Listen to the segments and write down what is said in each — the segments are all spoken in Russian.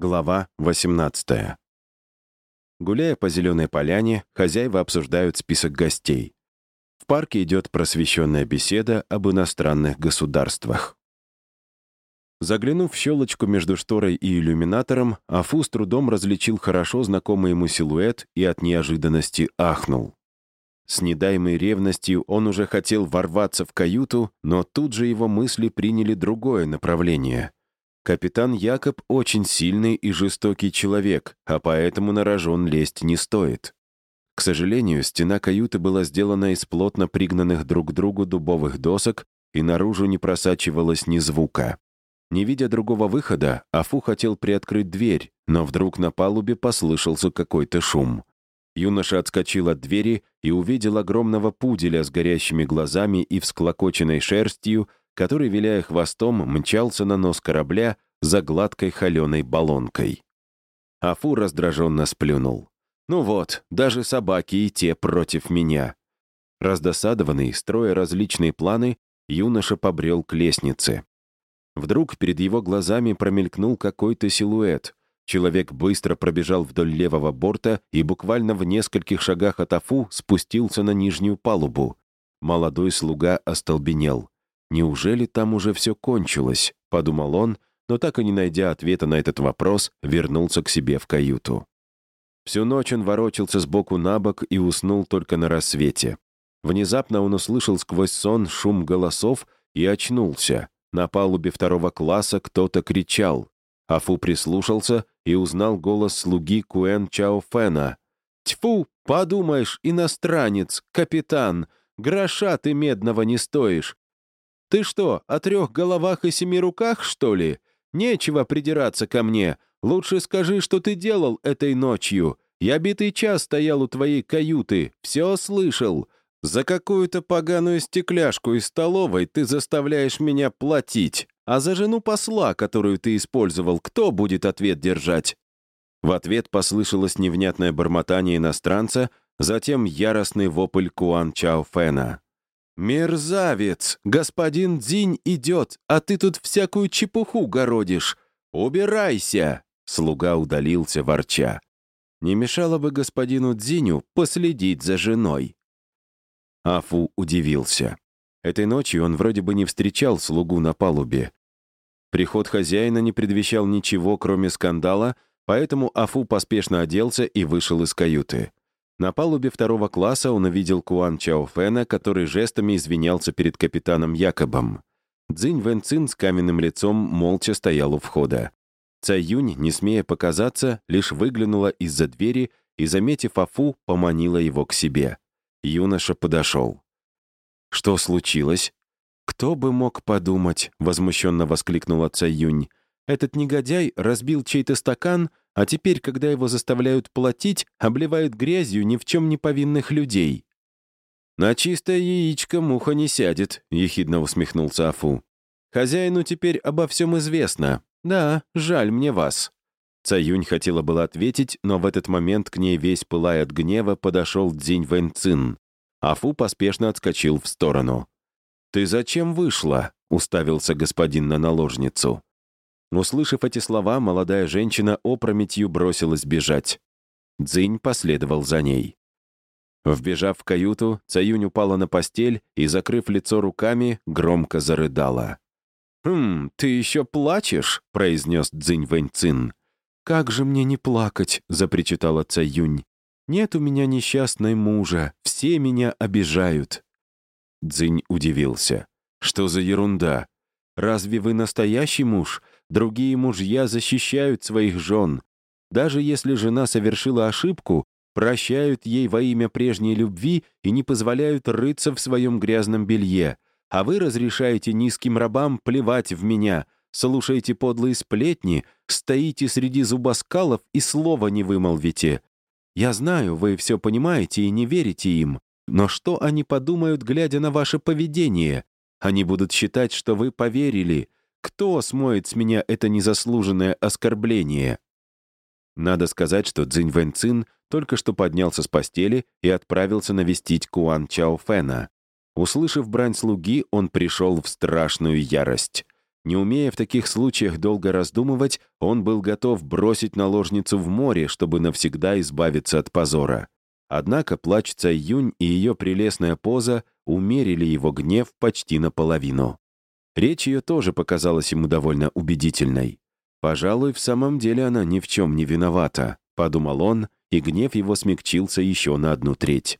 Глава 18. Гуляя по зеленой поляне, хозяева обсуждают список гостей. В парке идет просвещенная беседа об иностранных государствах. Заглянув в щелочку между шторой и иллюминатором, Афу с трудом различил хорошо знакомый ему силуэт и от неожиданности ахнул. С недаемой ревностью он уже хотел ворваться в каюту, но тут же его мысли приняли другое направление. Капитан Якоб очень сильный и жестокий человек, а поэтому на рожон лезть не стоит. К сожалению, стена каюты была сделана из плотно пригнанных друг к другу дубовых досок, и наружу не просачивалось ни звука. Не видя другого выхода, Афу хотел приоткрыть дверь, но вдруг на палубе послышался какой-то шум. Юноша отскочил от двери и увидел огромного пуделя с горящими глазами и всклокоченной шерстью, который, виляя хвостом, мчался на нос корабля за гладкой холеной баллонкой. Афу раздраженно сплюнул. «Ну вот, даже собаки и те против меня». Раздосадованный, строя различные планы, юноша побрел к лестнице. Вдруг перед его глазами промелькнул какой-то силуэт. Человек быстро пробежал вдоль левого борта и буквально в нескольких шагах от Афу спустился на нижнюю палубу. Молодой слуга остолбенел. «Неужели там уже все кончилось?» — подумал он, но так и не найдя ответа на этот вопрос, вернулся к себе в каюту. Всю ночь он ворочался сбоку на бок и уснул только на рассвете. Внезапно он услышал сквозь сон шум голосов и очнулся. На палубе второго класса кто-то кричал. Афу прислушался и узнал голос слуги Куэн Чаофена. «Тьфу, подумаешь, иностранец, капитан, гроша ты медного не стоишь. Ты что, о трех головах и семи руках, что ли? Нечего придираться ко мне. Лучше скажи, что ты делал этой ночью. Я битый час стоял у твоей каюты, все слышал. За какую-то поганую стекляшку из столовой ты заставляешь меня платить. А за жену посла, которую ты использовал, кто будет ответ держать?» В ответ послышалось невнятное бормотание иностранца, затем яростный вопль Куан Чао Фэна. «Мерзавец! Господин Дзинь идет, а ты тут всякую чепуху городишь! Убирайся!» Слуга удалился, ворча. «Не мешало бы господину Дзиню последить за женой». Афу удивился. Этой ночью он вроде бы не встречал слугу на палубе. Приход хозяина не предвещал ничего, кроме скандала, поэтому Афу поспешно оделся и вышел из каюты. На палубе второго класса он увидел Куан Чаофена, который жестами извинялся перед капитаном Якобом. Цзинь Вэнцин с каменным лицом молча стоял у входа. Цай Юнь, не смея показаться, лишь выглянула из-за двери и, заметив Афу, поманила его к себе. Юноша подошел. «Что случилось?» «Кто бы мог подумать?» — возмущенно воскликнула Цай Юнь. «Этот негодяй разбил чей-то стакан, а теперь, когда его заставляют платить, обливают грязью ни в чем не повинных людей». «На чистое яичко муха не сядет», — ехидно усмехнулся Афу. «Хозяину теперь обо всем известно. Да, жаль мне вас». Цаюнь хотела было ответить, но в этот момент к ней весь пылая от гнева подошел Дзинь Вэньцин. Афу поспешно отскочил в сторону. «Ты зачем вышла?» — уставился господин на наложницу. Услышав эти слова, молодая женщина опрометью бросилась бежать. Дзинь последовал за ней. Вбежав в каюту, Цаюнь упала на постель и, закрыв лицо руками, громко зарыдала. «Хм, ты еще плачешь?» — произнес Цзинь Вэньцин. «Как же мне не плакать?» — запричитала Цаюнь. «Нет у меня несчастной мужа, все меня обижают». Цзинь удивился. «Что за ерунда? Разве вы настоящий муж? Другие мужья защищают своих жен. Даже если жена совершила ошибку, прощают ей во имя прежней любви и не позволяют рыться в своем грязном белье. А вы разрешаете низким рабам плевать в меня, слушаете подлые сплетни, стоите среди зубоскалов и слова не вымолвите. Я знаю, вы все понимаете и не верите им, но что они подумают, глядя на ваше поведение? Они будут считать, что вы поверили, кто смоет с меня это незаслуженное оскорбление? Надо сказать, что Цзинь Вэньцин только что поднялся с постели и отправился навестить Куан Чао Фэна. Услышав брань слуги, он пришел в страшную ярость. Не умея в таких случаях долго раздумывать, он был готов бросить наложницу в море, чтобы навсегда избавиться от позора. Однако плач Цайюнь и ее прелестная поза умерили его гнев почти наполовину. Речь ее тоже показалась ему довольно убедительной. «Пожалуй, в самом деле она ни в чем не виновата», — подумал он, и гнев его смягчился еще на одну треть.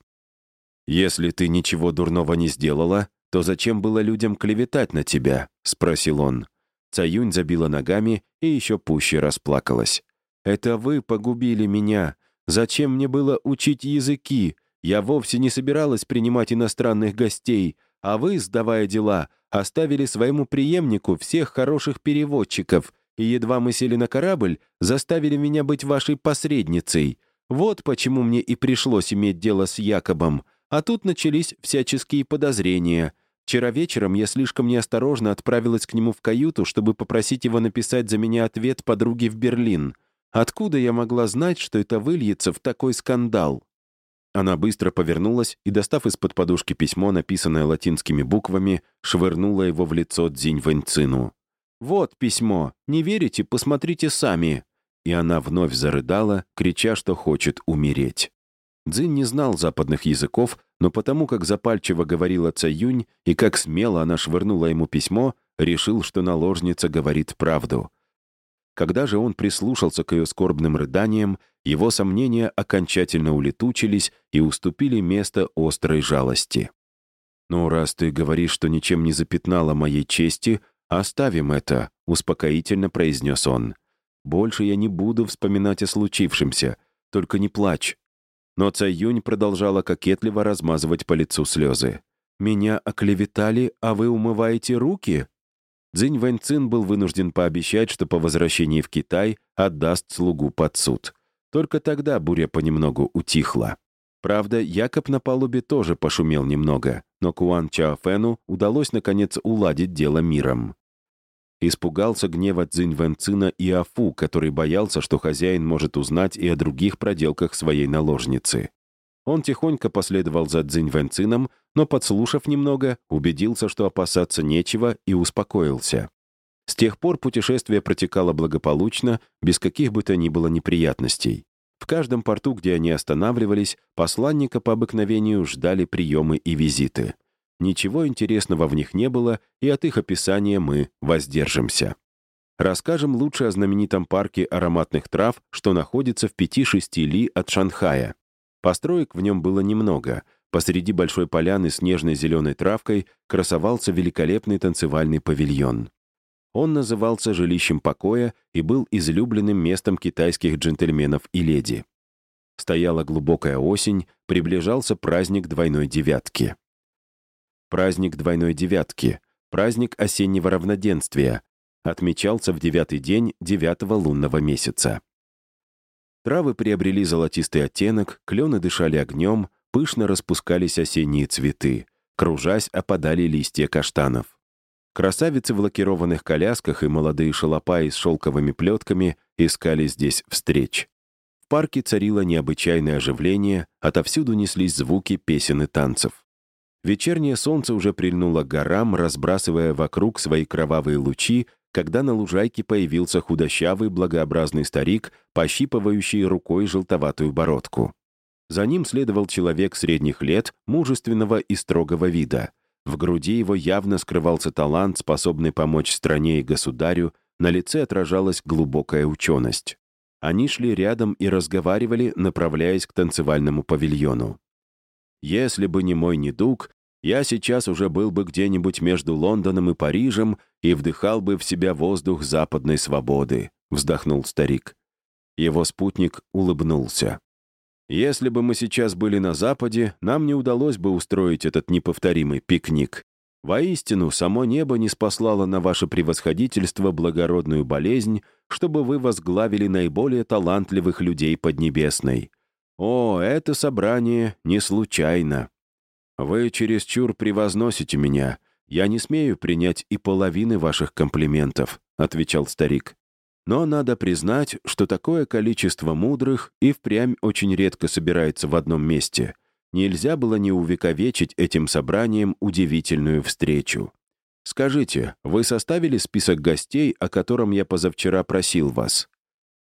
«Если ты ничего дурного не сделала, то зачем было людям клеветать на тебя?» — спросил он. Цаюнь забила ногами и еще пуще расплакалась. «Это вы погубили меня. Зачем мне было учить языки? Я вовсе не собиралась принимать иностранных гостей, а вы, сдавая дела, оставили своему преемнику всех хороших переводчиков, и едва мы сели на корабль, заставили меня быть вашей посредницей. Вот почему мне и пришлось иметь дело с Якобом. А тут начались всяческие подозрения. Вчера вечером я слишком неосторожно отправилась к нему в каюту, чтобы попросить его написать за меня ответ подруге в Берлин. Откуда я могла знать, что это выльется в такой скандал? Она быстро повернулась и, достав из-под подушки письмо, написанное латинскими буквами, швырнула его в лицо Дзинь Вэньцину. «Вот письмо. Не верите? Посмотрите сами». И она вновь зарыдала, крича, что хочет умереть. Дзин не знал западных языков, но потому как запальчиво говорила Цаюнь и как смело она швырнула ему письмо, решил, что наложница говорит правду. Когда же он прислушался к ее скорбным рыданиям, его сомнения окончательно улетучились и уступили место острой жалости. «Ну, раз ты говоришь, что ничем не запятнала моей чести, оставим это», — успокоительно произнес он. «Больше я не буду вспоминать о случившемся, только не плачь, но Цай Юнь продолжала кокетливо размазывать по лицу слезы. «Меня оклеветали, а вы умываете руки?» Цзинь Вэньцин был вынужден пообещать, что по возвращении в Китай отдаст слугу под суд. Только тогда буря понемногу утихла. Правда, Якоб на палубе тоже пошумел немного, но Куан Чаофену удалось, наконец, уладить дело миром. Испугался гнева Цзинь Вэнцина и Афу, который боялся, что хозяин может узнать и о других проделках своей наложницы. Он тихонько последовал за Цзинь Вэнцином, но, подслушав немного, убедился, что опасаться нечего, и успокоился. С тех пор путешествие протекало благополучно, без каких бы то ни было неприятностей. В каждом порту, где они останавливались, посланника по обыкновению ждали приемы и визиты — Ничего интересного в них не было, и от их описания мы воздержимся. Расскажем лучше о знаменитом парке ароматных трав, что находится в 5-6 ли от Шанхая. Построек в нем было немного. Посреди большой поляны с нежной зеленой травкой красовался великолепный танцевальный павильон. Он назывался жилищем покоя и был излюбленным местом китайских джентльменов и леди. Стояла глубокая осень, приближался праздник двойной девятки праздник двойной девятки, праздник осеннего равноденствия, отмечался в девятый день девятого лунного месяца. Травы приобрели золотистый оттенок, клены дышали огнем, пышно распускались осенние цветы, кружась опадали листья каштанов. Красавицы в лакированных колясках и молодые шалопаи с шелковыми плетками искали здесь встреч. В парке царило необычайное оживление, отовсюду неслись звуки песен и танцев. Вечернее солнце уже прильнуло к горам, разбрасывая вокруг свои кровавые лучи, когда на лужайке появился худощавый, благообразный старик, пощипывающий рукой желтоватую бородку. За ним следовал человек средних лет, мужественного и строгого вида. В груди его явно скрывался талант, способный помочь стране и государю, на лице отражалась глубокая ученость. Они шли рядом и разговаривали, направляясь к танцевальному павильону. Если бы не мой недуг, я сейчас уже был бы где-нибудь между Лондоном и Парижем и вдыхал бы в себя воздух западной свободы», — вздохнул старик. Его спутник улыбнулся. «Если бы мы сейчас были на Западе, нам не удалось бы устроить этот неповторимый пикник. Воистину, само небо не спаслало на ваше превосходительство благородную болезнь, чтобы вы возглавили наиболее талантливых людей Поднебесной. О, это собрание не случайно. Вы чересчур превозносите меня. Я не смею принять и половины ваших комплиментов», — отвечал старик. «Но надо признать, что такое количество мудрых и впрямь очень редко собирается в одном месте. Нельзя было не увековечить этим собранием удивительную встречу. Скажите, вы составили список гостей, о котором я позавчера просил вас?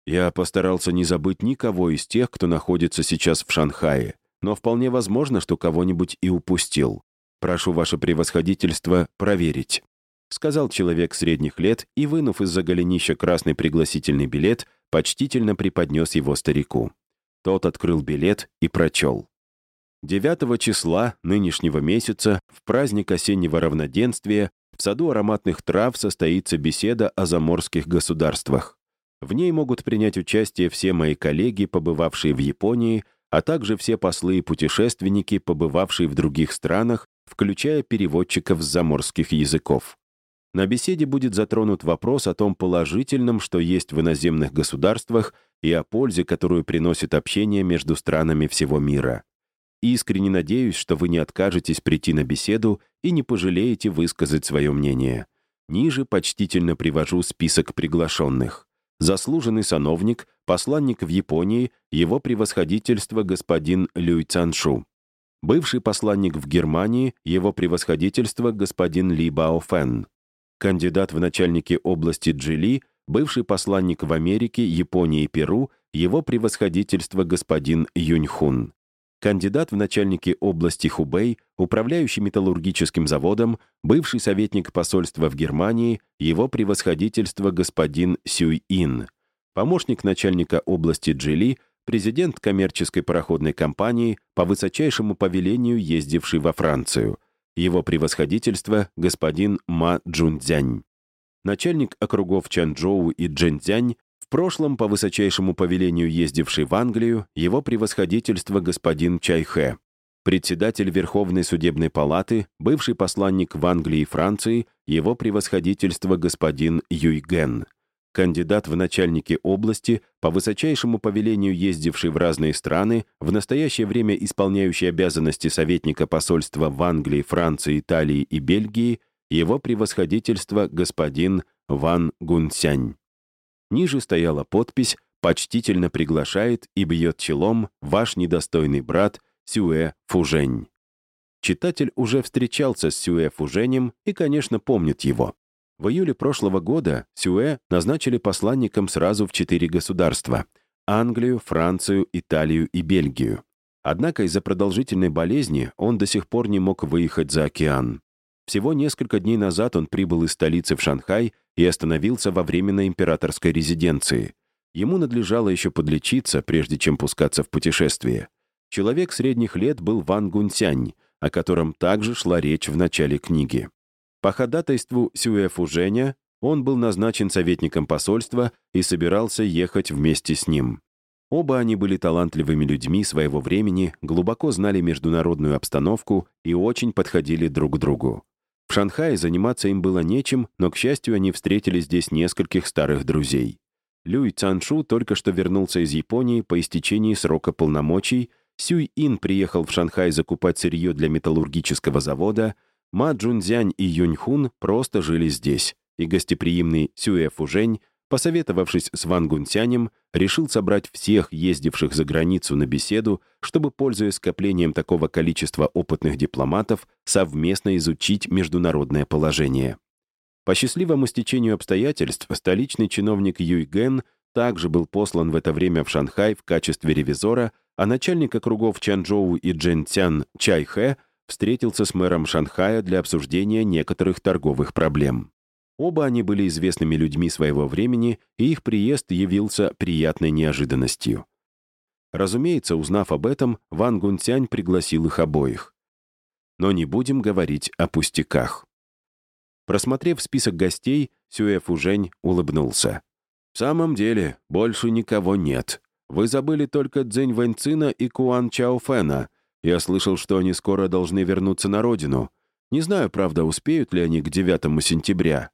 Я постарался не забыть никого из тех, кто находится сейчас в Шанхае, но вполне возможно, что кого-нибудь и упустил. Прошу ваше превосходительство проверить. Сказал человек средних лет и, вынув из-за голенища красный пригласительный билет, почтительно преподнес его старику. Тот открыл билет и прочел. 9 числа нынешнего месяца, в праздник осеннего равноденствия, в саду ароматных трав состоится беседа о заморских государствах. В ней могут принять участие все мои коллеги, побывавшие в Японии, а также все послы и путешественники, побывавшие в других странах, включая переводчиков с заморских языков. На беседе будет затронут вопрос о том положительном, что есть в иноземных государствах, и о пользе, которую приносит общение между странами всего мира. Искренне надеюсь, что вы не откажетесь прийти на беседу и не пожалеете высказать свое мнение. Ниже почтительно привожу список приглашенных. Заслуженный сановник, посланник в Японии, его превосходительство господин Люй Цаншу. Бывший посланник в Германии, его превосходительство господин Ли Баофен. Кандидат в начальники области Джили, бывший посланник в Америке, Японии и Перу, его превосходительство господин Юньхун кандидат в начальники области Хубэй, управляющий металлургическим заводом, бывший советник посольства в Германии, его превосходительство господин Сюй-Ин, помощник начальника области Джили, президент коммерческой пароходной компании, по высочайшему повелению ездивший во Францию, его превосходительство господин Ма Джунцзянь. Начальник округов Чанчжоу и Джэньцзянь, в прошлом, по высочайшему повелению ездивший в Англию, его превосходительство господин Чайхэ, председатель Верховной судебной палаты, бывший посланник в Англии и Франции, его превосходительство господин Юйген, кандидат в начальники области, по высочайшему повелению ездивший в разные страны, в настоящее время исполняющий обязанности советника посольства в Англии, Франции, Италии и Бельгии, его превосходительство господин Ван Гунсянь. Ниже стояла подпись «Почтительно приглашает и бьет челом ваш недостойный брат Сюэ Фужень». Читатель уже встречался с Сюэ Фуженем и, конечно, помнит его. В июле прошлого года Сюэ назначили посланником сразу в четыре государства — Англию, Францию, Италию и Бельгию. Однако из-за продолжительной болезни он до сих пор не мог выехать за океан. Всего несколько дней назад он прибыл из столицы в Шанхай и остановился во временной императорской резиденции. Ему надлежало еще подлечиться, прежде чем пускаться в путешествие. Человек средних лет был Ван Гунсянь, о котором также шла речь в начале книги. По ходатайству Сюэ Фужэня он был назначен советником посольства и собирался ехать вместе с ним. Оба они были талантливыми людьми своего времени, глубоко знали международную обстановку и очень подходили друг к другу. В Шанхае заниматься им было нечем, но, к счастью, они встретили здесь нескольких старых друзей. Люй Цаншу только что вернулся из Японии по истечении срока полномочий, Сюй Ин приехал в Шанхай закупать сырье для металлургического завода, Ма Джунзянь и Юнь Хун просто жили здесь, и гостеприимный Сюэ Фужень Посоветовавшись с Ван Гунсянем, решил собрать всех ездивших за границу на беседу, чтобы, пользуясь скоплением такого количества опытных дипломатов, совместно изучить международное положение. По счастливому стечению обстоятельств, столичный чиновник Юй Ген также был послан в это время в Шанхай в качестве ревизора, а начальник округов Чанчжоу и Джэньцян Чай Хэ встретился с мэром Шанхая для обсуждения некоторых торговых проблем. Оба они были известными людьми своего времени, и их приезд явился приятной неожиданностью. Разумеется, узнав об этом, Ван Гунцянь пригласил их обоих. Но не будем говорить о пустяках. Просмотрев список гостей, Сюэ Фужень улыбнулся. «В самом деле, больше никого нет. Вы забыли только Цзэнь Вэньцина и Куан Чаофэна. Я слышал, что они скоро должны вернуться на родину. Не знаю, правда, успеют ли они к 9 сентября.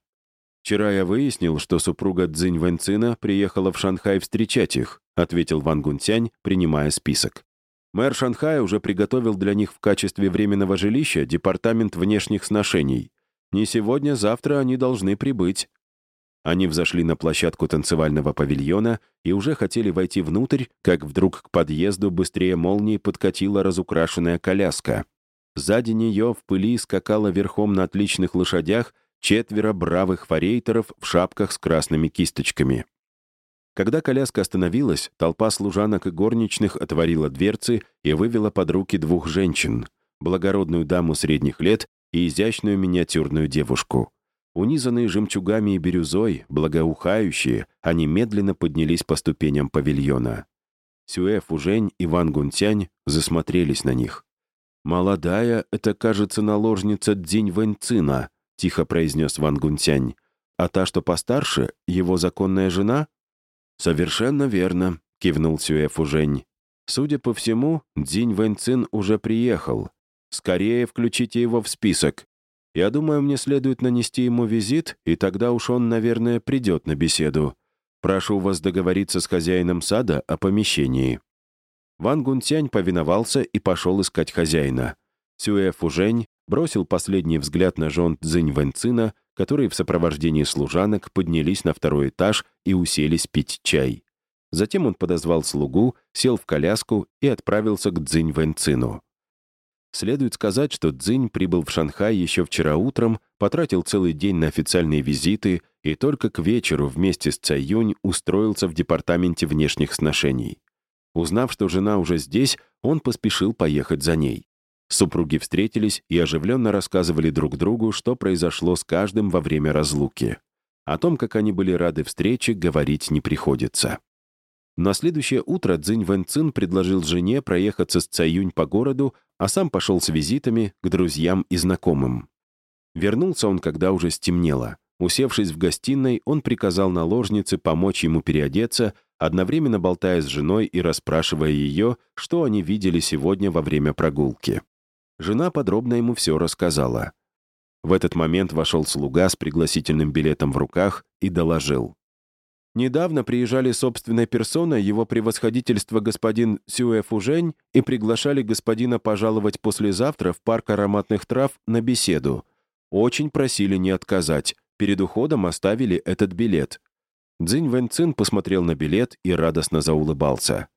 «Вчера я выяснил, что супруга Цзинь Вэньцина приехала в Шанхай встречать их», ответил Ван Гунцянь, принимая список. Мэр Шанхая уже приготовил для них в качестве временного жилища департамент внешних сношений. Не сегодня, завтра они должны прибыть. Они взошли на площадку танцевального павильона и уже хотели войти внутрь, как вдруг к подъезду быстрее молнии подкатила разукрашенная коляска. Сзади нее в пыли скакала верхом на отличных лошадях четверо бравых форейтеров в шапках с красными кисточками. Когда коляска остановилась, толпа служанок и горничных отворила дверцы и вывела под руки двух женщин, благородную даму средних лет и изящную миниатюрную девушку. Унизанные жемчугами и бирюзой, благоухающие, они медленно поднялись по ступеням павильона. Сюэ Фужень и Ван Гунтянь засмотрелись на них. «Молодая — это, кажется, наложница Дзинь Вэньцина», — тихо произнес Ван Гунтянь. «А та, что постарше, его законная жена?» «Совершенно верно», — кивнул Сюэ Фужень. «Судя по всему, Дзинь Вэньцин уже приехал. Скорее включите его в список. Я думаю, мне следует нанести ему визит, и тогда уж он, наверное, придет на беседу. Прошу вас договориться с хозяином сада о помещении». Ван Гунтянь повиновался и пошел искать хозяина. Сюэ Фужень бросил последний взгляд на жен Цзинь Вэньцина, которые в сопровождении служанок поднялись на второй этаж и уселись пить чай. Затем он подозвал слугу, сел в коляску и отправился к Цзинь Вэньцину. Следует сказать, что Цзинь прибыл в Шанхай еще вчера утром, потратил целый день на официальные визиты и только к вечеру вместе с Цаюнь устроился в департаменте внешних сношений. Узнав, что жена уже здесь, он поспешил поехать за ней. Супруги встретились и оживленно рассказывали друг другу, что произошло с каждым во время разлуки. О том, как они были рады встрече, говорить не приходится. На следующее утро Цзинь Вэнцин предложил жене проехаться с Цаюнь по городу, а сам пошел с визитами к друзьям и знакомым. Вернулся он, когда уже стемнело. Усевшись в гостиной, он приказал наложнице помочь ему переодеться, одновременно болтая с женой и расспрашивая ее, что они видели сегодня во время прогулки. Жена подробно ему все рассказала. В этот момент вошел слуга с пригласительным билетом в руках и доложил. Недавно приезжали собственной персоной его превосходительство господин Сюэ Фужень и приглашали господина пожаловать послезавтра в парк ароматных трав на беседу. Очень просили не отказать. Перед уходом оставили этот билет. Цзинь Вэньцин посмотрел на билет и радостно заулыбался.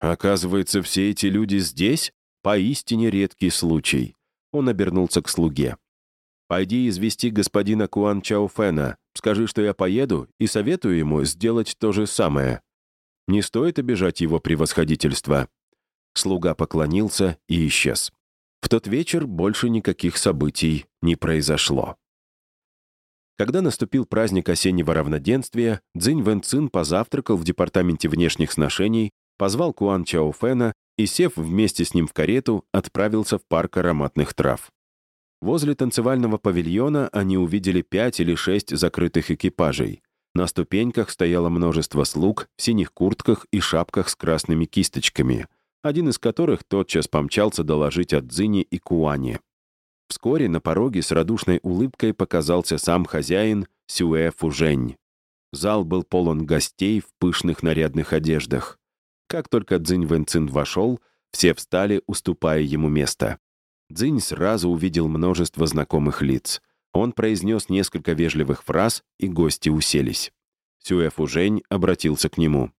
«Оказывается, все эти люди здесь? Поистине редкий случай». Он обернулся к слуге. «Пойди извести господина Куан Чаофена. Скажи, что я поеду, и советую ему сделать то же самое. Не стоит обижать его превосходительство». Слуга поклонился и исчез. В тот вечер больше никаких событий не произошло. Когда наступил праздник осеннего равноденствия, Цзинь Вэнцин позавтракал в департаменте внешних сношений, позвал Куан Чаофена и, сев вместе с ним в карету, отправился в парк ароматных трав. Возле танцевального павильона они увидели пять или шесть закрытых экипажей. На ступеньках стояло множество слуг в синих куртках и шапках с красными кисточками, один из которых тотчас помчался доложить о Дзине и Куане. Вскоре на пороге с радушной улыбкой показался сам хозяин Сюэ Фужень. Зал был полон гостей в пышных нарядных одеждах. Как только Цзинь Вэнцин вошел, все встали, уступая ему место. Цзинь сразу увидел множество знакомых лиц. Он произнес несколько вежливых фраз, и гости уселись. Сюэ Фужень обратился к нему.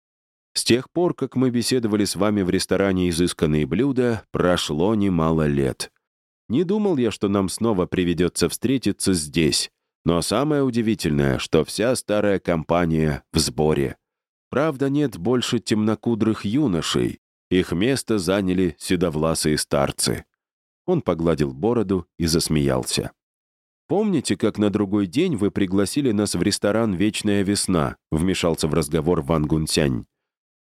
«С тех пор, как мы беседовали с вами в ресторане «Изысканные блюда», прошло немало лет. Не думал я, что нам снова приведется встретиться здесь. Но самое удивительное, что вся старая компания в сборе. Правда, нет больше темнокудрых юношей. Их место заняли седовласые старцы. Он погладил бороду и засмеялся. «Помните, как на другой день вы пригласили нас в ресторан «Вечная весна»?» — вмешался в разговор Ван Гунцянь.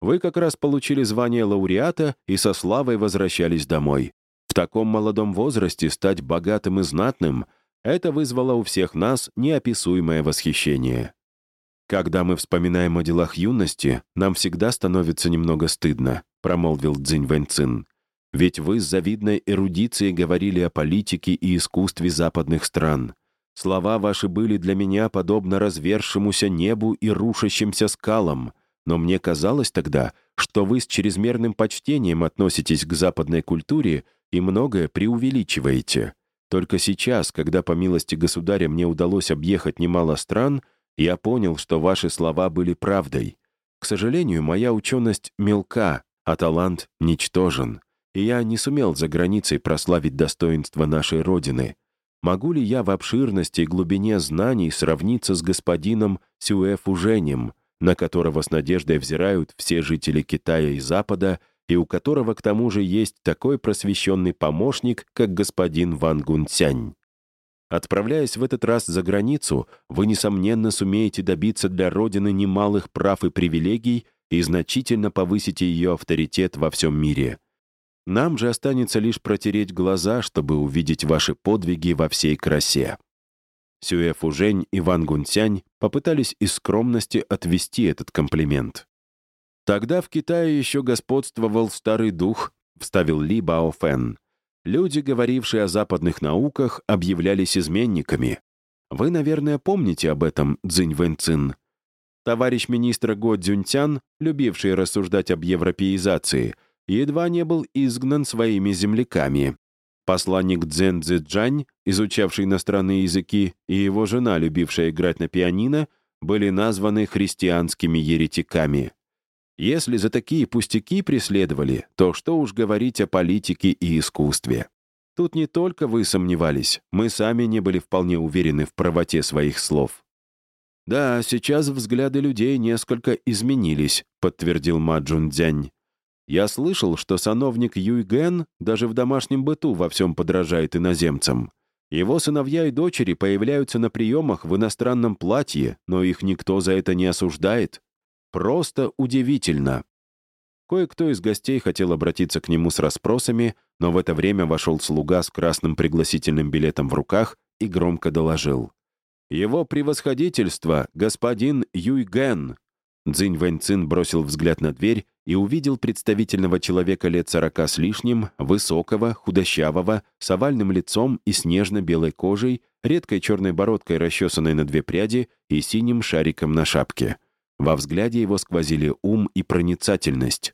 «Вы как раз получили звание лауреата и со славой возвращались домой. В таком молодом возрасте стать богатым и знатным — это вызвало у всех нас неописуемое восхищение. «Когда мы вспоминаем о делах юности, нам всегда становится немного стыдно», — промолвил Цзинь Вэньцин. Ведь вы с завидной эрудицией говорили о политике и искусстве западных стран. Слова ваши были для меня подобно развершемуся небу и рушащимся скалам, но мне казалось тогда, что вы с чрезмерным почтением относитесь к западной культуре и многое преувеличиваете. Только сейчас, когда по милости государя мне удалось объехать немало стран, я понял, что ваши слова были правдой. К сожалению, моя ученость мелка, а талант ничтожен и я не сумел за границей прославить достоинство нашей Родины. Могу ли я в обширности и глубине знаний сравниться с господином Сюэ Фуженем, на которого с надеждой взирают все жители Китая и Запада, и у которого к тому же есть такой просвещенный помощник, как господин Ван Гунцянь? Отправляясь в этот раз за границу, вы, несомненно, сумеете добиться для Родины немалых прав и привилегий и значительно повысите ее авторитет во всем мире. Нам же останется лишь протереть глаза, чтобы увидеть ваши подвиги во всей красе». Сюэ Фужень и Ван Гунцянь попытались из скромности отвести этот комплимент. «Тогда в Китае еще господствовал старый дух», — вставил Ли Бао Фэн. Люди, говорившие о западных науках, объявлялись изменниками. Вы, наверное, помните об этом, Цзинь Вэньцин. Товарищ министра Го Цзюньцян, любивший рассуждать об европеизации, едва не был изгнан своими земляками. Посланник Цзэн Цзэджань, изучавший иностранные языки, и его жена, любившая играть на пианино, были названы христианскими еретиками. Если за такие пустяки преследовали, то что уж говорить о политике и искусстве. Тут не только вы сомневались, мы сами не были вполне уверены в правоте своих слов. «Да, сейчас взгляды людей несколько изменились», — подтвердил Маджун Дзянь. «Я слышал, что сановник Юйген даже в домашнем быту во всем подражает иноземцам. Его сыновья и дочери появляются на приемах в иностранном платье, но их никто за это не осуждает. Просто удивительно. Кое-кто из гостей хотел обратиться к нему с расспросами, но в это время вошел слуга с красным пригласительным билетом в руках и громко доложил. «Его превосходительство, господин Юйген!» Цзинь Вэньцин бросил взгляд на дверь и увидел представительного человека лет сорока с лишним, высокого, худощавого, с овальным лицом и снежно-белой кожей, редкой черной бородкой, расчесанной на две пряди, и синим шариком на шапке. Во взгляде его сквозили ум и проницательность.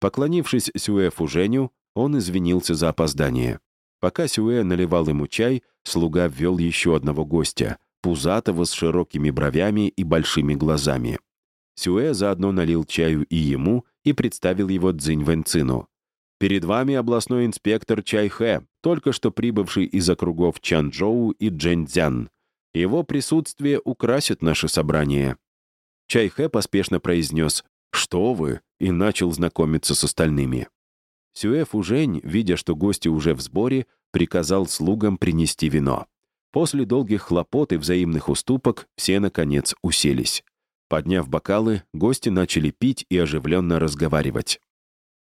Поклонившись Сюэ Фуженю, он извинился за опоздание. Пока Сюэ наливал ему чай, слуга ввел еще одного гостя, пузатого с широкими бровями и большими глазами. Сюэ заодно налил чаю и ему и представил его Цзинь Вэньцину. «Перед вами областной инспектор Чай Хэ, только что прибывший из округов Чанчжоу и Джэньцзян. Его присутствие украсит наше собрание». Чайхэ поспешно произнес «Что вы?» и начал знакомиться с остальными. Сюэ Фужень, видя, что гости уже в сборе, приказал слугам принести вино. После долгих хлопот и взаимных уступок все, наконец, уселись. Подняв бокалы, гости начали пить и оживленно разговаривать.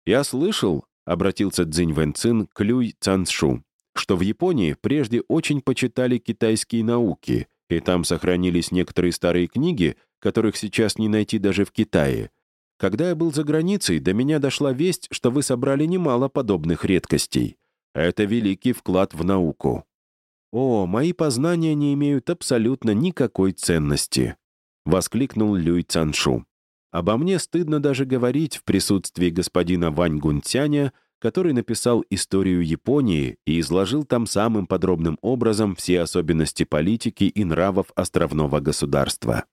«Я слышал», — обратился Цзинь Вэнцин к Люй Цаншу, что в Японии прежде очень почитали китайские науки, и там сохранились некоторые старые книги, которых сейчас не найти даже в Китае. Когда я был за границей, до меня дошла весть, что вы собрали немало подобных редкостей. Это великий вклад в науку. О, мои познания не имеют абсолютно никакой ценности, воскликнул Люй Цаншу. Обо мне стыдно даже говорить в присутствии господина Вань Гунцяня, который написал историю Японии и изложил там самым подробным образом все особенности политики и нравов островного государства.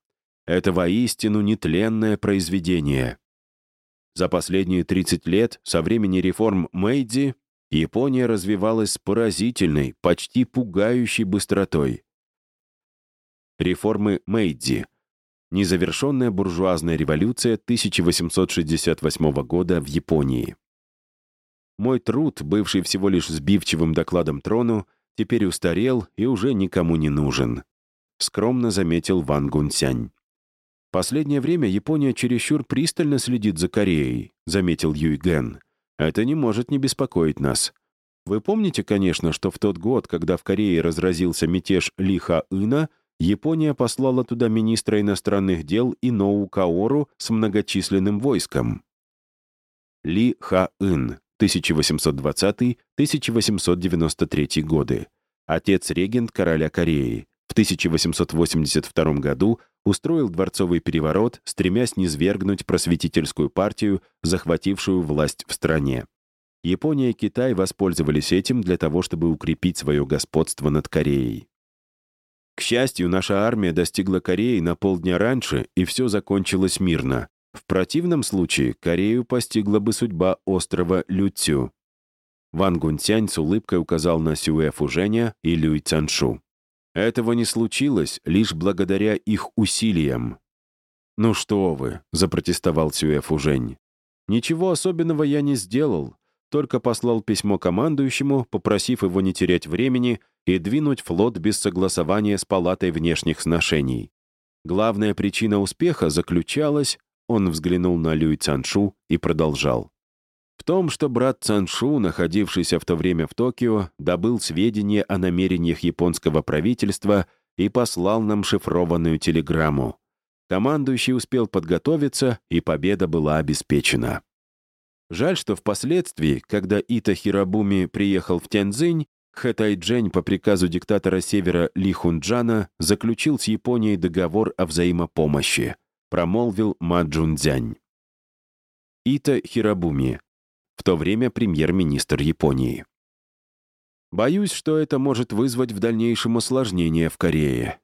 Это воистину нетленное произведение. За последние 30 лет, со времени реформ Мэйдзи, Япония развивалась с поразительной, почти пугающей быстротой. Реформы Мэйдзи. Незавершенная буржуазная революция 1868 года в Японии. Мой труд, бывший всего лишь сбивчивым докладом трону, теперь устарел и уже никому не нужен. Скромно заметил Ван Гунсянь. «Последнее время Япония чересчур пристально следит за Кореей», — заметил Юй Ген. «Это не может не беспокоить нас. Вы помните, конечно, что в тот год, когда в Корее разразился мятеж Ли Ха-Ына, Япония послала туда министра иностранных дел Иноу Каору с многочисленным войском. Ли Ха-Ын, 1820-1893 годы, отец-регент короля Кореи, в 1882 году устроил дворцовый переворот, стремясь низвергнуть просветительскую партию, захватившую власть в стране. Япония и Китай воспользовались этим для того, чтобы укрепить свое господство над Кореей. К счастью, наша армия достигла Кореи на полдня раньше, и все закончилось мирно. В противном случае Корею постигла бы судьба острова Лютю. Ван Гунцянь с улыбкой указал на Сюэ Фуженя и Люй Цаншу. Этого не случилось лишь благодаря их усилиям. «Ну что вы», — запротестовал Сюэ Фужень. «Ничего особенного я не сделал, только послал письмо командующему, попросив его не терять времени и двинуть флот без согласования с палатой внешних сношений. Главная причина успеха заключалась, он взглянул на Люй Цаншу и продолжал. В том, что брат Цаншу, находившийся в то время в Токио, добыл сведения о намерениях японского правительства и послал нам шифрованную телеграмму. Командующий успел подготовиться, и победа была обеспечена. Жаль, что впоследствии, когда Ита Хирабуми приехал в Тяньцзинь, Хэтай-Джень по приказу диктатора Севера Ли Хунджана заключил с Японией договор о взаимопомощи, промолвил Ма Джунцзянь. Ита Хирабуми, в то время премьер-министр Японии. Боюсь, что это может вызвать в дальнейшем осложнения в Корее.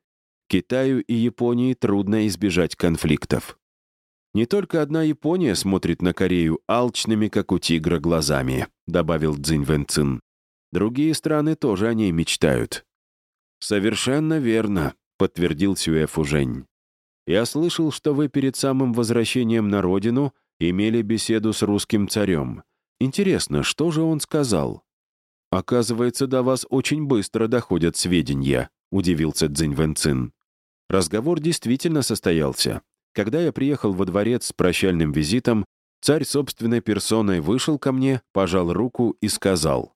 Китаю и Японии трудно избежать конфликтов. Не только одна Япония смотрит на Корею алчными, как у тигра, глазами, добавил Цзинь Вэнцин. Другие страны тоже о ней мечтают. Совершенно верно, подтвердил Сюэ Фужень. Я слышал, что вы перед самым возвращением на родину имели беседу с русским царем. Интересно, что же он сказал? Оказывается, до вас очень быстро доходят сведения, удивился Цзинь Вэнцин. Разговор действительно состоялся. Когда я приехал во дворец с прощальным визитом, царь собственной персоной вышел ко мне, пожал руку и сказал,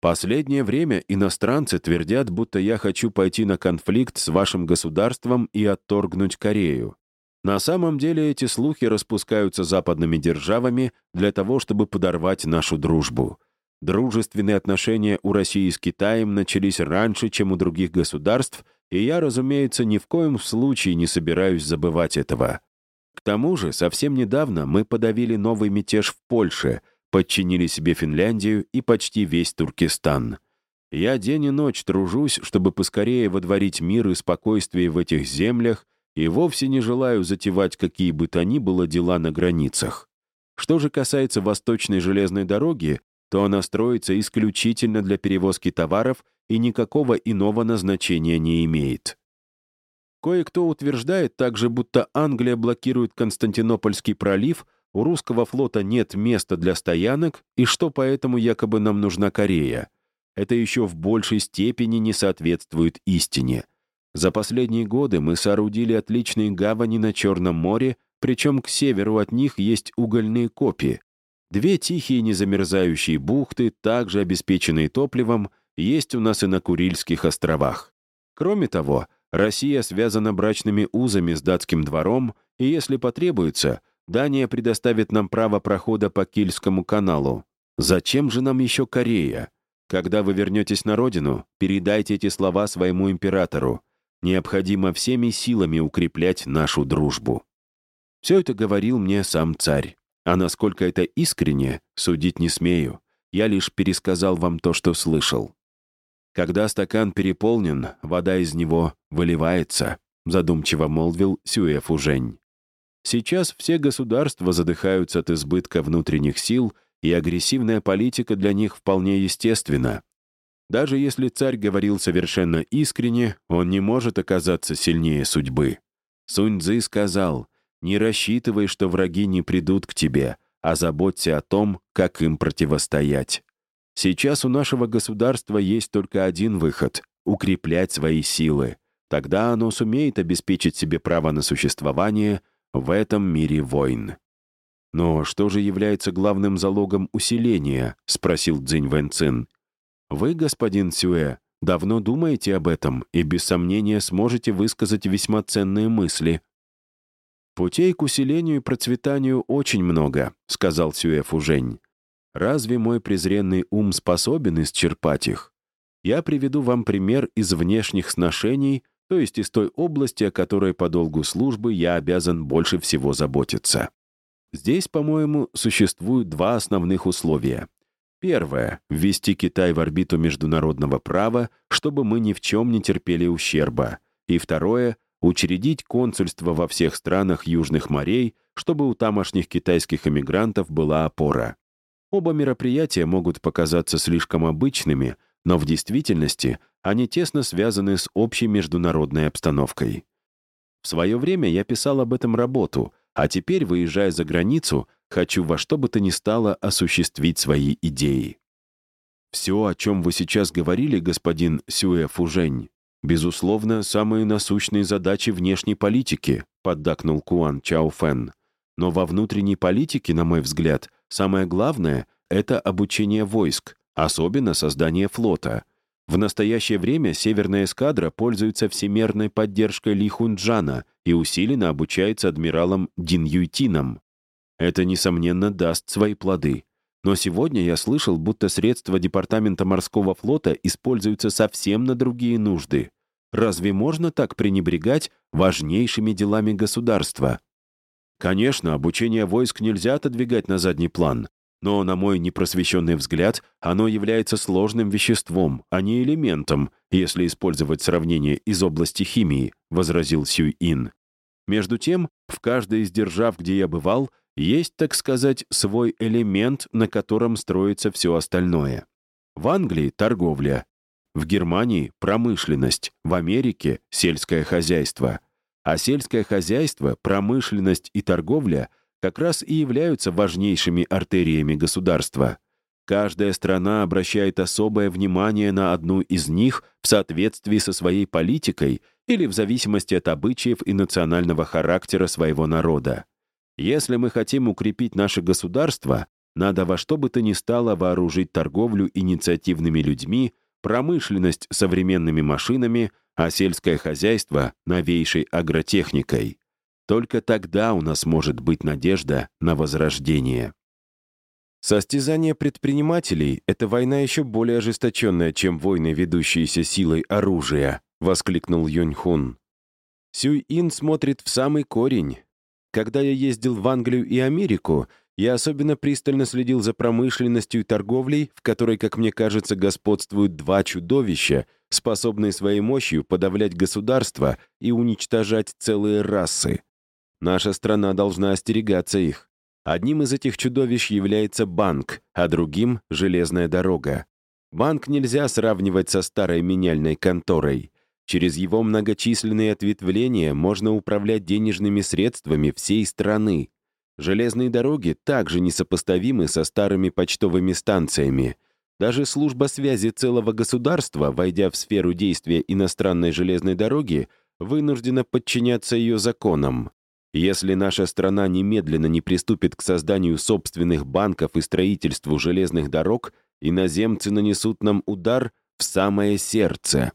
«Последнее время иностранцы твердят, будто я хочу пойти на конфликт с вашим государством и отторгнуть Корею. На самом деле эти слухи распускаются западными державами для того, чтобы подорвать нашу дружбу. Дружественные отношения у России с Китаем начались раньше, чем у других государств — и я, разумеется, ни в коем случае не собираюсь забывать этого. К тому же, совсем недавно мы подавили новый мятеж в Польше, подчинили себе Финляндию и почти весь Туркестан. Я день и ночь тружусь, чтобы поскорее водворить мир и спокойствие в этих землях, и вовсе не желаю затевать какие бы то ни было дела на границах. Что же касается Восточной железной дороги, то она строится исключительно для перевозки товаров и никакого иного назначения не имеет. Кое-кто утверждает также, будто Англия блокирует Константинопольский пролив, у русского флота нет места для стоянок, и что поэтому якобы нам нужна Корея. Это еще в большей степени не соответствует истине. За последние годы мы соорудили отличные гавани на Черном море, причем к северу от них есть угольные копии. Две тихие незамерзающие бухты, также обеспеченные топливом, есть у нас и на Курильских островах. Кроме того, Россия связана брачными узами с датским двором, и если потребуется, Дания предоставит нам право прохода по Кильскому каналу. Зачем же нам еще Корея? Когда вы вернетесь на родину, передайте эти слова своему императору. Необходимо всеми силами укреплять нашу дружбу. Все это говорил мне сам царь. А насколько это искренне, судить не смею. Я лишь пересказал вам то, что слышал. Когда стакан переполнен, вода из него выливается, задумчиво молвил Сюэ Фужень. Сейчас все государства задыхаются от избытка внутренних сил, и агрессивная политика для них вполне естественна. Даже если царь говорил совершенно искренне, он не может оказаться сильнее судьбы. Сунь Цзы сказал, не рассчитывай, что враги не придут к тебе, а заботься о том, как им противостоять. Сейчас у нашего государства есть только один выход — укреплять свои силы. Тогда оно сумеет обеспечить себе право на существование в этом мире войн. «Но что же является главным залогом усиления?» — спросил Цзинь Вэнцин. «Вы, господин Сюэ, давно думаете об этом и без сомнения сможете высказать весьма ценные мысли. «Путей к усилению и процветанию очень много», — сказал Сюэ Фужень. «Разве мой презренный ум способен исчерпать их? Я приведу вам пример из внешних сношений, то есть из той области, о которой по долгу службы я обязан больше всего заботиться. Здесь, по-моему, существуют два основных условия. Первое — ввести Китай в орбиту международного права, чтобы мы ни в чем не терпели ущерба. И второе — учредить консульство во всех странах Южных морей, чтобы у тамошних китайских эмигрантов была опора. Оба мероприятия могут показаться слишком обычными, но в действительности они тесно связаны с общей международной обстановкой. В свое время я писал об этом работу, а теперь, выезжая за границу, хочу во что бы то ни стало осуществить свои идеи. Все, о чем вы сейчас говорили, господин Сюэ Фужень, безусловно, самые насущные задачи внешней политики, поддакнул Куан Чао Фэн. Но во внутренней политике, на мой взгляд, самое главное — это обучение войск, особенно создание флота. В настоящее время Северная эскадра пользуется всемерной поддержкой Ли Хунджана и усиленно обучается адмиралом Дин Юйтином. Это, несомненно, даст свои плоды. Но сегодня я слышал, будто средства Департамента морского флота используются совсем на другие нужды. Разве можно так пренебрегать важнейшими делами государства? Конечно, обучение войск нельзя отодвигать на задний план, но, на мой непросвещенный взгляд, оно является сложным веществом, а не элементом, если использовать сравнение из области химии, возразил Сюй Ин. Между тем, в каждой из держав, где я бывал, есть, так сказать, свой элемент, на котором строится все остальное. В Англии — торговля, в Германии — промышленность, в Америке — сельское хозяйство — а сельское хозяйство, промышленность и торговля как раз и являются важнейшими артериями государства. Каждая страна обращает особое внимание на одну из них в соответствии со своей политикой или в зависимости от обычаев и национального характера своего народа. Если мы хотим укрепить наше государство, надо во что бы то ни стало вооружить торговлю инициативными людьми, промышленность современными машинами — а сельское хозяйство — новейшей агротехникой. Только тогда у нас может быть надежда на возрождение. Состязание предпринимателей — это война еще более ожесточенная, чем войны, ведущиеся силой оружия, — воскликнул Юньхун. Сюй-Ин смотрит в самый корень. Когда я ездил в Англию и Америку, я особенно пристально следил за промышленностью и торговлей, в которой, как мне кажется, господствуют два чудовища, способные своей мощью подавлять государства и уничтожать целые расы. Наша страна должна остерегаться их. Одним из этих чудовищ является банк, а другим — железная дорога. Банк нельзя сравнивать со старой меняльной конторой. Через его многочисленные ответвления можно управлять денежными средствами всей страны, Железные дороги также несопоставимы со старыми почтовыми станциями. Даже служба связи целого государства, войдя в сферу действия иностранной железной дороги, вынуждена подчиняться ее законам. Если наша страна немедленно не приступит к созданию собственных банков и строительству железных дорог, иноземцы нанесут нам удар в самое сердце.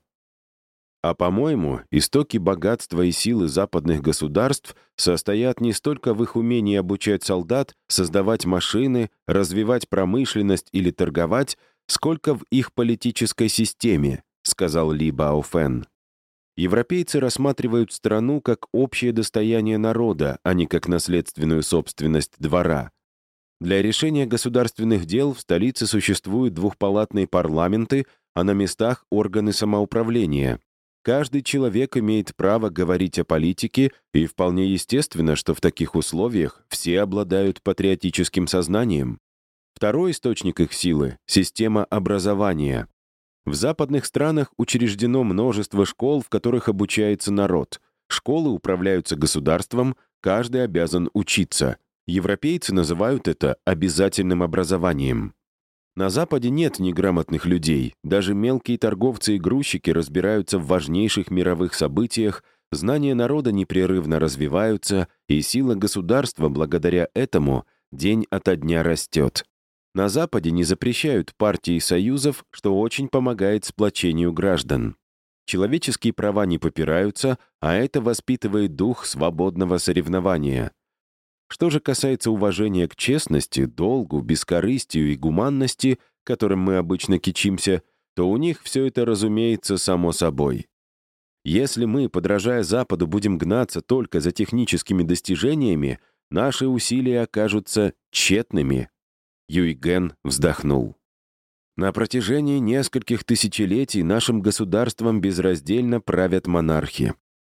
А по-моему, истоки богатства и силы западных государств состоят не столько в их умении обучать солдат, создавать машины, развивать промышленность или торговать, сколько в их политической системе, сказал Ли Баофен. Европейцы рассматривают страну как общее достояние народа, а не как наследственную собственность двора. Для решения государственных дел в столице существуют двухпалатные парламенты, а на местах органы самоуправления, Каждый человек имеет право говорить о политике, и вполне естественно, что в таких условиях все обладают патриотическим сознанием. Второй источник их силы — система образования. В западных странах учреждено множество школ, в которых обучается народ. Школы управляются государством, каждый обязан учиться. Европейцы называют это обязательным образованием. На Западе нет неграмотных людей. Даже мелкие торговцы и грузчики разбираются в важнейших мировых событиях, знания народа непрерывно развиваются, и сила государства благодаря этому день ото дня растет. На Западе не запрещают партии союзов, что очень помогает сплочению граждан. Человеческие права не попираются, а это воспитывает дух свободного соревнования. Что же касается уважения к честности, долгу, бескорыстию и гуманности, которым мы обычно кичимся, то у них все это, разумеется, само собой. Если мы, подражая Западу, будем гнаться только за техническими достижениями, наши усилия окажутся тщетными. Юйген вздохнул. На протяжении нескольких тысячелетий нашим государством безраздельно правят монархи.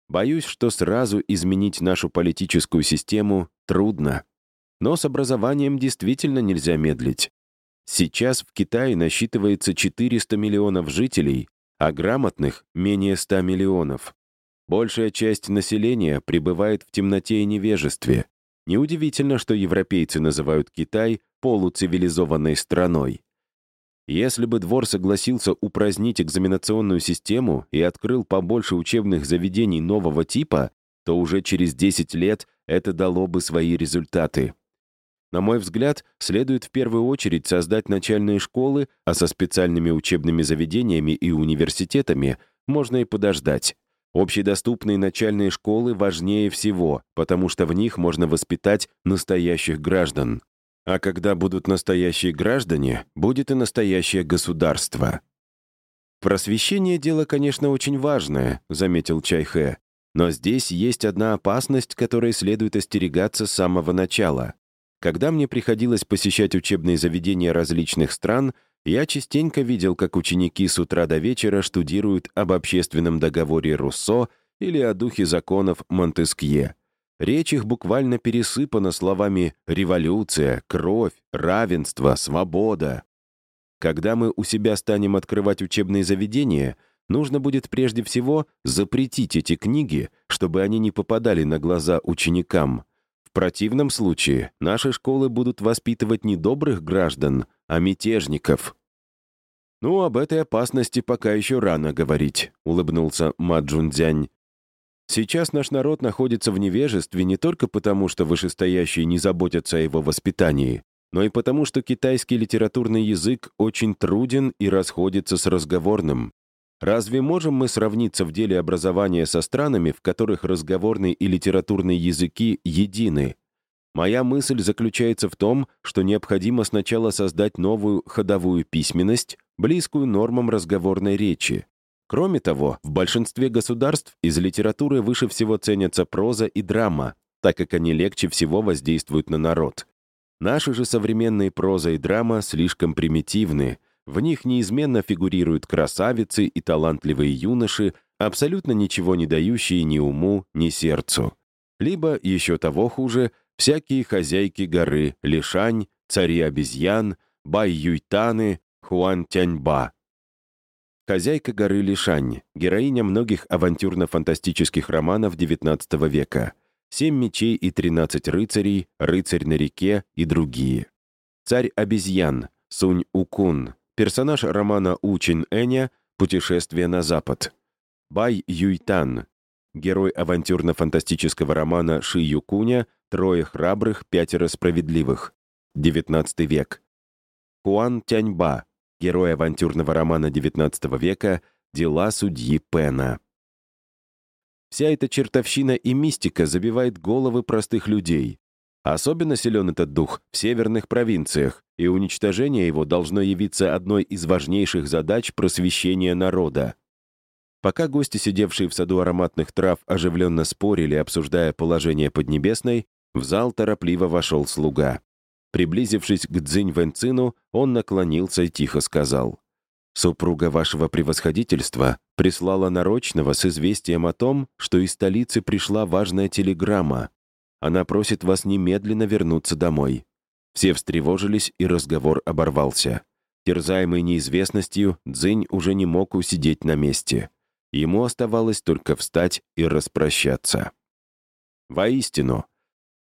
Боюсь, что сразу изменить нашу политическую систему трудно. Но с образованием действительно нельзя медлить. Сейчас в Китае насчитывается 400 миллионов жителей, а грамотных — менее 100 миллионов. Большая часть населения пребывает в темноте и невежестве. Неудивительно, что европейцы называют Китай полуцивилизованной страной. Если бы двор согласился упразднить экзаменационную систему и открыл побольше учебных заведений нового типа, то уже через 10 лет это дало бы свои результаты. На мой взгляд, следует в первую очередь создать начальные школы, а со специальными учебными заведениями и университетами можно и подождать. Общедоступные начальные школы важнее всего, потому что в них можно воспитать настоящих граждан. А когда будут настоящие граждане, будет и настоящее государство. «Просвещение — дело, конечно, очень важное», — заметил Чайхэ. «Но здесь есть одна опасность, которой следует остерегаться с самого начала. Когда мне приходилось посещать учебные заведения различных стран, я частенько видел, как ученики с утра до вечера штудируют об общественном договоре Руссо или о духе законов Монтескье. Речь их буквально пересыпана словами «революция», «кровь», «равенство», «свобода». Когда мы у себя станем открывать учебные заведения, нужно будет прежде всего запретить эти книги, чтобы они не попадали на глаза ученикам. В противном случае наши школы будут воспитывать не добрых граждан, а мятежников. «Ну, об этой опасности пока еще рано говорить», — улыбнулся Ма Джунцзянь. Сейчас наш народ находится в невежестве не только потому, что вышестоящие не заботятся о его воспитании, но и потому, что китайский литературный язык очень труден и расходится с разговорным. Разве можем мы сравниться в деле образования со странами, в которых разговорный и литературный языки едины? Моя мысль заключается в том, что необходимо сначала создать новую ходовую письменность, близкую нормам разговорной речи. Кроме того, в большинстве государств из литературы выше всего ценятся проза и драма, так как они легче всего воздействуют на народ. Наши же современные проза и драма слишком примитивны, в них неизменно фигурируют красавицы и талантливые юноши, абсолютно ничего не дающие ни уму, ни сердцу. Либо, еще того хуже, всякие хозяйки горы Лишань, цари обезьян, Бай-Юйтаны, Хуан-Тяньба, Хозяйка горы Лишань, героиня многих авантюрно-фантастических романов XIX века. «Семь мечей и тринадцать рыцарей», «Рыцарь на реке» и другие. Царь обезьян, Сунь Укун, персонаж романа Учин Эня «Путешествие на запад». Бай Юйтан, герой авантюрно-фантастического романа Ши Юкуня «Трое храбрых, пятеро справедливых», XIX век. Хуан Тяньба, герой авантюрного романа XIX века «Дела судьи Пена». Вся эта чертовщина и мистика забивает головы простых людей. Особенно силен этот дух в северных провинциях, и уничтожение его должно явиться одной из важнейших задач просвещения народа. Пока гости, сидевшие в саду ароматных трав, оживленно спорили, обсуждая положение Поднебесной, в зал торопливо вошел слуга. Приблизившись к Цзинь Вэнцину, он наклонился и тихо сказал. «Супруга вашего превосходительства прислала нарочного с известием о том, что из столицы пришла важная телеграмма. Она просит вас немедленно вернуться домой». Все встревожились, и разговор оборвался. Терзаемый неизвестностью, Цзинь уже не мог усидеть на месте. Ему оставалось только встать и распрощаться. Воистину,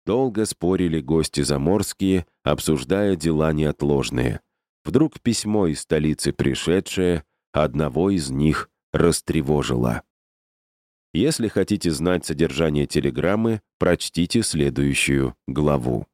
Долго спорили гости заморские, обсуждая дела неотложные. Вдруг письмо из столицы пришедшее одного из них растревожило. Если хотите знать содержание телеграммы, прочтите следующую главу.